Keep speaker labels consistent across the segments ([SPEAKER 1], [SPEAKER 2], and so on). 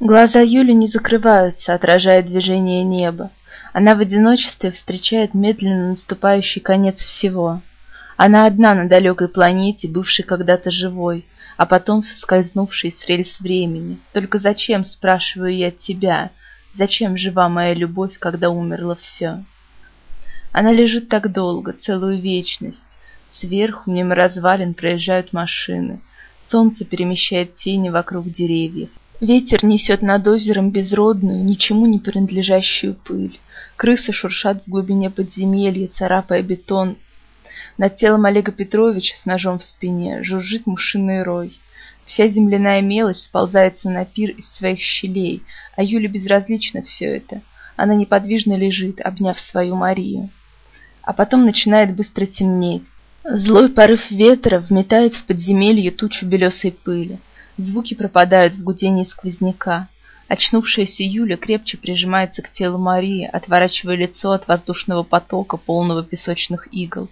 [SPEAKER 1] Глаза Юли не закрываются, отражая движение неба. Она в одиночестве встречает медленно наступающий конец всего. Она одна на далекой планете, бывшей когда-то живой, а потом соскользнувшей с рельс времени. Только зачем, спрашиваю я тебя, зачем жива моя любовь, когда умерло все? Она лежит так долго, целую вечность. Сверху мимо развалин проезжают машины. Солнце перемещает тени вокруг деревьев. Ветер несет над озером безродную, ничему не принадлежащую пыль. Крысы шуршат в глубине подземелья, царапая бетон. Над телом Олега Петровича с ножом в спине жужжит мушиный рой. Вся земляная мелочь сползается на пир из своих щелей, а Юле безразлично все это. Она неподвижно лежит, обняв свою Марию. А потом начинает быстро темнеть. Злой порыв ветра вметает в подземелье тучу белесой пыли. Звуки пропадают в гудении сквозняка. Очнувшаяся Юля крепче прижимается к телу Марии, отворачивая лицо от воздушного потока, полного песочных игл.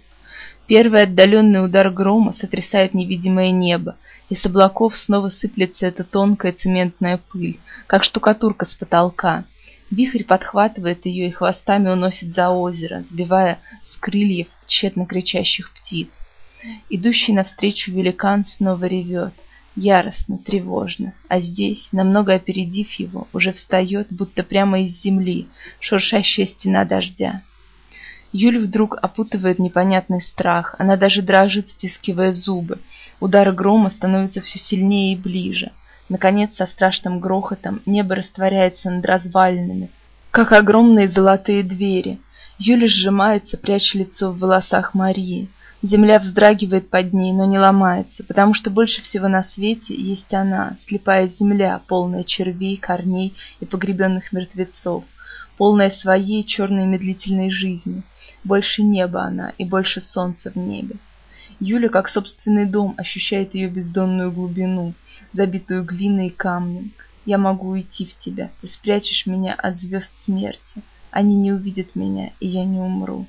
[SPEAKER 1] Первый отдаленный удар грома сотрясает невидимое небо, и с облаков снова сыплется эта тонкая цементная пыль, как штукатурка с потолка. Вихрь подхватывает ее и хвостами уносит за озеро, сбивая с крыльев тщетно кричащих птиц. Идущий навстречу великан снова ревет — яростно, тревожно, а здесь, намного опередив его, уже встает, будто прямо из земли, шуршащая стена дождя. Юль вдруг опутывает непонятный страх, она даже дрожит, стискивая зубы. Удары грома становятся все сильнее и ближе. Наконец, со страшным грохотом небо растворяется над развалинами, как огромные золотые двери. Юля сжимается, пряча лицо в волосах Марии. Земля вздрагивает под ней, но не ломается, потому что больше всего на свете есть она, слепая земля, полная червей, корней и погребенных мертвецов, полная своей черной медлительной жизни. Больше неба она и больше солнца в небе. Юля, как собственный дом, ощущает ее бездонную глубину, забитую глиной и камнем. Я могу уйти в тебя, ты спрячешь меня от звезд смерти. Они не увидят меня, и я не умру.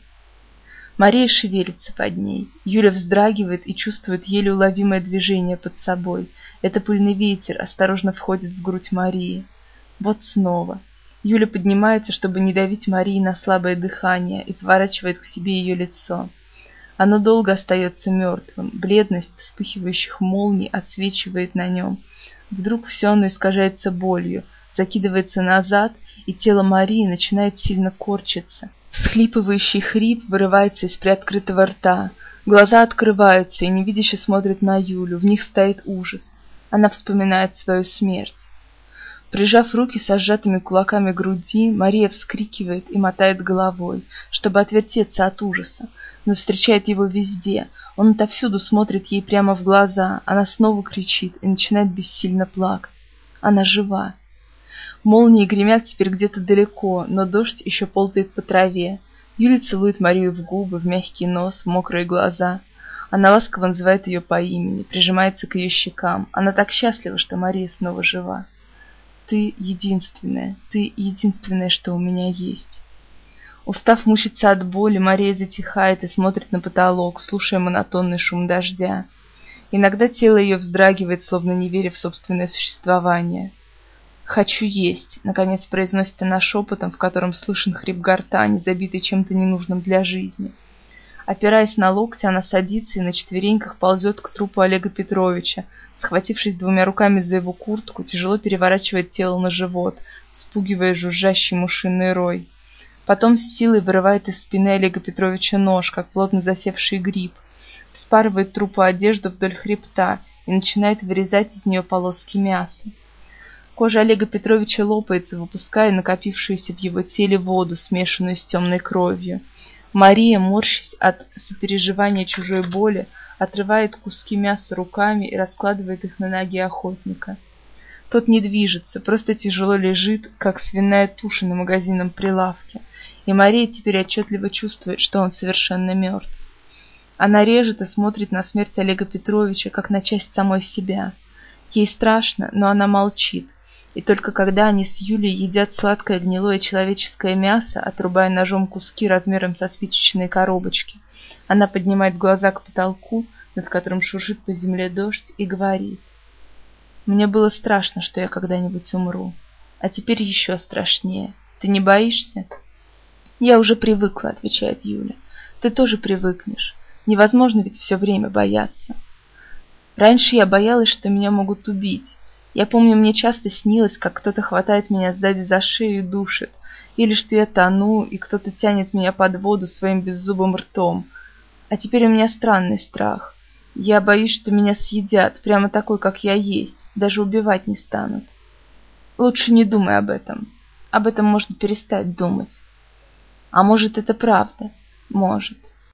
[SPEAKER 1] Мария шевелится под ней. Юля вздрагивает и чувствует еле уловимое движение под собой. Это пыльный ветер осторожно входит в грудь Марии. Вот снова. Юля поднимается, чтобы не давить Марии на слабое дыхание, и поворачивает к себе ее лицо. Оно долго остается мертвым. Бледность вспыхивающих молний отсвечивает на нем. Вдруг все оно искажается болью, закидывается назад, и тело Марии начинает сильно корчиться. Всхлипывающий хрип вырывается из приоткрытого рта. Глаза открываются и невидяще смотрят на Юлю. В них стоит ужас. Она вспоминает свою смерть. Прижав руки со сжатыми кулаками груди, Мария вскрикивает и мотает головой, чтобы отвертеться от ужаса, но встречает его везде. Он отовсюду смотрит ей прямо в глаза. Она снова кричит и начинает бессильно плакать. Она жива. Молнии гремят теперь где-то далеко, но дождь еще ползает по траве. Юля целует Марию в губы, в мягкий нос, в мокрые глаза. Она ласково называет ее по имени, прижимается к ее щекам. Она так счастлива, что Мария снова жива. Ты единственная, ты единственное, что у меня есть. Устав мучиться от боли, Мария затихает и смотрит на потолок, слушая монотонный шум дождя. Иногда тело ее вздрагивает, словно не веря в собственное существование. «Хочу есть», — наконец произносит она шепотом, в котором слышен хрип гортани, забитый чем-то ненужным для жизни. Опираясь на локти, она садится и на четвереньках ползет к трупу Олега Петровича, схватившись двумя руками за его куртку, тяжело переворачивает тело на живот, спугивая жужжащий мушиный рой. Потом с силой вырывает из спины Олега Петровича нож, как плотно засевший гриб, вспарывает трупу одежду вдоль хребта и начинает вырезать из нее полоски мяса. Кожа Олега Петровича лопается, выпуская накопившуюся в его теле воду, смешанную с темной кровью. Мария, морщась от сопереживания чужой боли, отрывает куски мяса руками и раскладывает их на ноги охотника. Тот не движется, просто тяжело лежит, как свиная туша на магазинном прилавке, и Мария теперь отчетливо чувствует, что он совершенно мертв. Она режет и смотрит на смерть Олега Петровича, как на часть самой себя. Ей страшно, но она молчит, и только когда они с Юлей едят сладкое гнилое человеческое мясо, отрубая ножом куски размером со спичечные коробочки, она поднимает глаза к потолку, над которым шуршит по земле дождь, и говорит. Мне было страшно, что я когда-нибудь умру. А теперь еще страшнее. Ты не боишься? Я уже привыкла, отвечает Юля. Ты тоже привыкнешь. Невозможно ведь все время бояться. Раньше я боялась, что меня могут убить. Я помню, мне часто снилось, как кто-то хватает меня сзади за шею и душит, или что я тону, и кто-то тянет меня под воду своим беззубым ртом. А теперь у меня странный страх. Я боюсь, что меня съедят, прямо такой, как я есть, даже убивать не станут. Лучше не думай об этом. Об этом можно перестать думать. А может, это правда? Может.